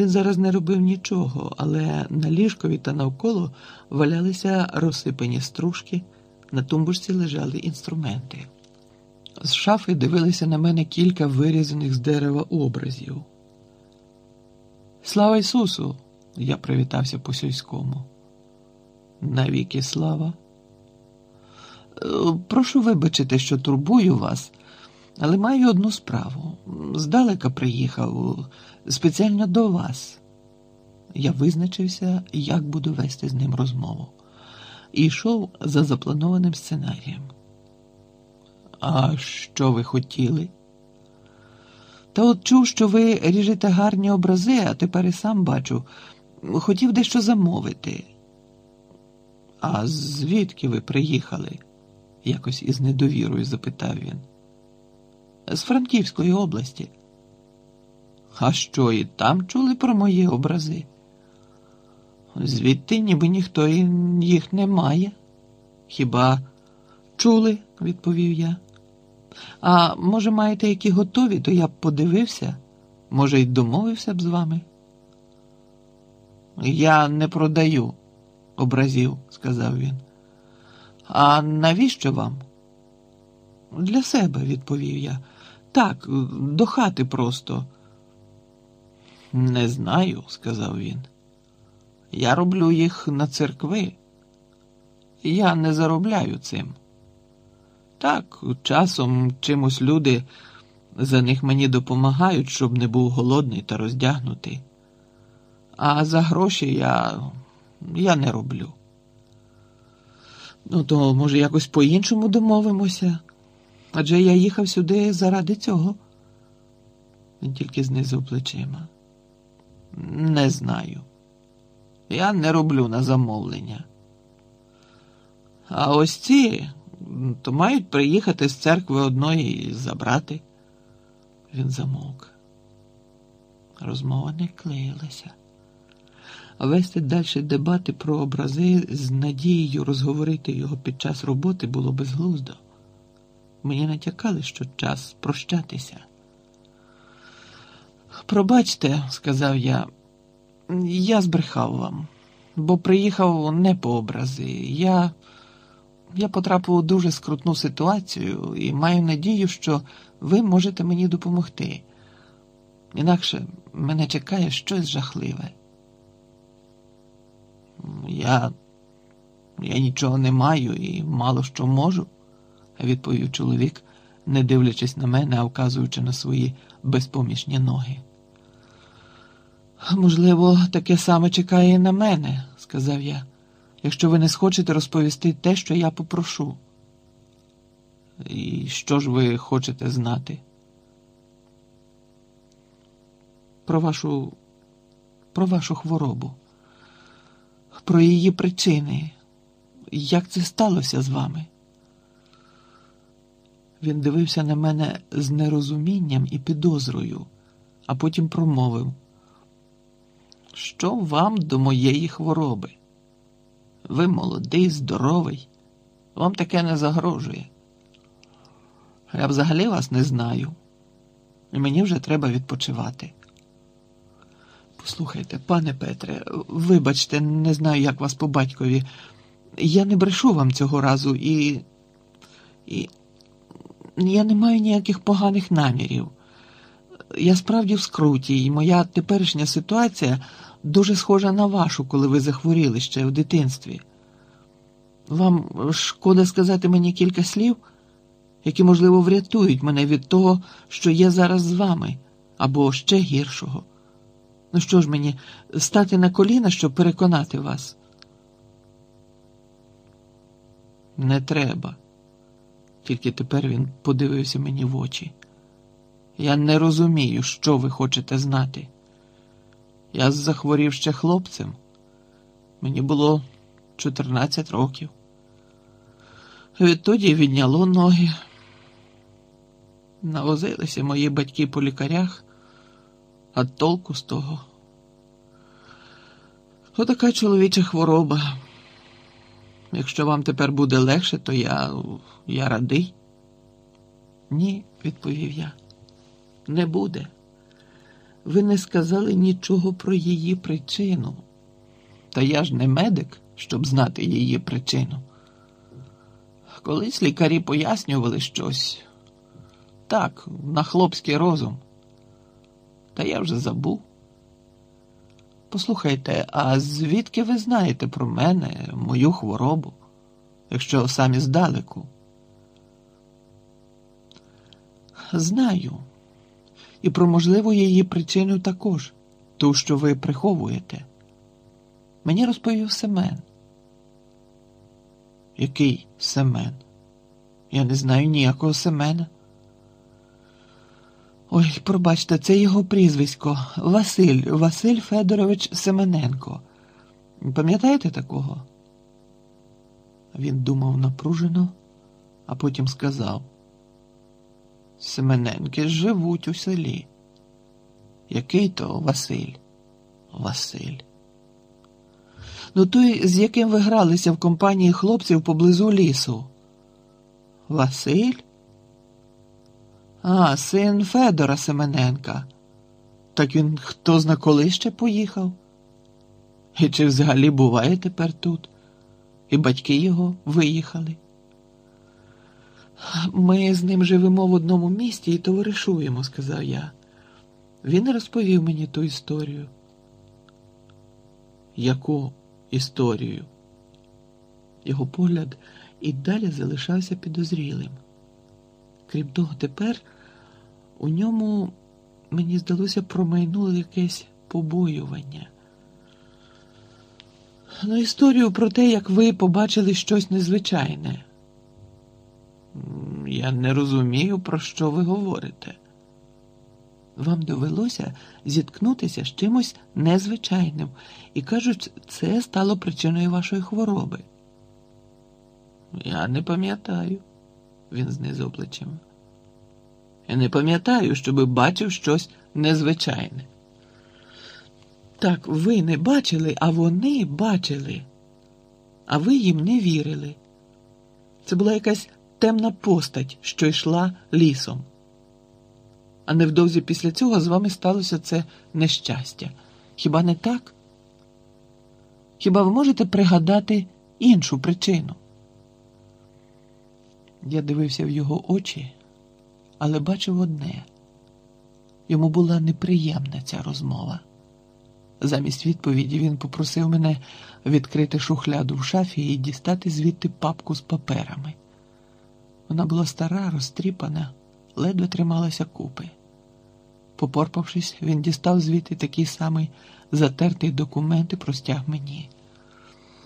Він зараз не робив нічого, але на ліжкові та навколо валялися розсипані стружки, на тумбочці лежали інструменти. З шафи дивилися на мене кілька вирізаних з дерева образів. Слава Ісусу! Я привітався по сільському. Навіки слава. «Е, Прошу вибачити, що турбую вас, але маю одну справу. Здалека приїхав спеціально до вас. Я визначився, як буду вести з ним розмову, і йшов за запланованим сценарієм. А що ви хотіли? Та от чув, що ви ріжете гарні образи, а тепер і сам бачу. Хотів дещо замовити. А звідки ви приїхали? якось із недовірою запитав він. З Франківської області. А що, і там чули про мої образи? Звідти ніби ніхто їх не має. Хіба чули, відповів я. А може, маєте які готові, то я б подивився, може, й домовився б з вами. Я не продаю образів, сказав він. А навіщо вам? Для себе, відповів я. Так, до хати просто. Не знаю, сказав він. Я роблю їх на церкви. Я не заробляю цим. Так, часом чимось люди за них мені допомагають, щоб не був голодний та роздягнутий. А за гроші я, я не роблю. Ну, то, може, якось по-іншому домовимося. Адже я їхав сюди заради цього. Він тільки знизив плечима. Не знаю. Я не роблю на замовлення. А ось ці то мають приїхати з церкви одної і забрати. Він замовк. Розмова не клеїлася. Вести далі дебати про образи з надією розговорити його під час роботи було безглуздо. Мені натякали, що час прощатися. Пробачте, сказав я, я збрехав вам, бо приїхав не по образи. Я, я потрапив у дуже скрутну ситуацію і маю надію, що ви можете мені допомогти. Інакше мене чекає щось жахливе. Я, я нічого не маю і мало що можу, відповів чоловік, не дивлячись на мене, а вказуючи на свої безпомічні ноги. Можливо, таке саме чекає і на мене, сказав я, якщо ви не схочете розповісти те, що я попрошу. І що ж ви хочете знати? Про вашу, про вашу хворобу, про її причини. Як це сталося з вами? Він дивився на мене з нерозумінням і підозрою, а потім промовив. Що вам до моєї хвороби? Ви молодий, здоровий, вам таке не загрожує. Я взагалі вас не знаю, і мені вже треба відпочивати. Послухайте, пане Петре, вибачте, не знаю, як вас по батькові. Я не брешу вам цього разу і. і. Я не маю ніяких поганих намірів. Я справді в скруті, і моя теперішня ситуація дуже схожа на вашу, коли ви захворіли ще в дитинстві. Вам шкода сказати мені кілька слів, які, можливо, врятують мене від того, що є зараз з вами, або ще гіршого. Ну що ж мені, стати на коліна, щоб переконати вас? Не треба. Тільки тепер він подивився мені в очі. Я не розумію, що ви хочете знати. Я захворів ще хлопцем. Мені було 14 років. Відтоді відняло ноги. Навозилися мої батьки по лікарях, а толку з того. Отака чоловіча хвороба. Якщо вам тепер буде легше, то я, я радий. Ні, відповів я. Не буде. ви не сказали нічого про її причину. Та я ж не медик, щоб знати її причину. Колись лікарі пояснювали щось так, на хлопський розум. Та я вже забув. Послухайте, а звідки ви знаєте про мене, мою хворобу, якщо самі здалеку? Знаю. І про можливу її причину також, ту, що ви приховуєте. Мені розповів Семен. Який Семен? Я не знаю ніякого Семена. Ой, пробачте, це його прізвисько Василь Василь Федорович Семененко. Пам'ятаєте такого? Він думав напружено, а потім сказав: Семененки живуть у селі. Який то Василь? Василь. Ну, той, з яким ви гралися в компанії хлопців поблизу лісу. Василь? А, син Федора Семененка. Так він хто зна коли ще поїхав? І чи взагалі буває тепер тут? І батьки його виїхали. Ми з ним живемо в одному місті і товаришуємо, сказав я. Він розповів мені ту історію. Яку історію? Його погляд і далі залишався підозрілим. Крім того, тепер у ньому, мені здалося, промайнуло якесь побоювання. Ну, історію про те, як ви побачили щось незвичайне. Я не розумію, про що ви говорите. Вам довелося зіткнутися з чимось незвичайним і кажуть, це стало причиною вашої хвороби. Я не пам'ятаю, він знизив плечима. Я не пам'ятаю, щоби бачив щось незвичайне. Так, ви не бачили, а вони бачили, а ви їм не вірили. Це була якась темна постать, що йшла лісом. А невдовзі після цього з вами сталося це нещастя. Хіба не так? Хіба ви можете пригадати іншу причину? Я дивився в його очі, але бачив одне йому була неприємна ця розмова. Замість відповіді він попросив мене відкрити шухляду в шафі і дістати звідти папку з паперами. Вона була стара, розтріпана, ледве трималася купи. Попорпавшись, він дістав звідти такий самий затертий документ і простяг мені.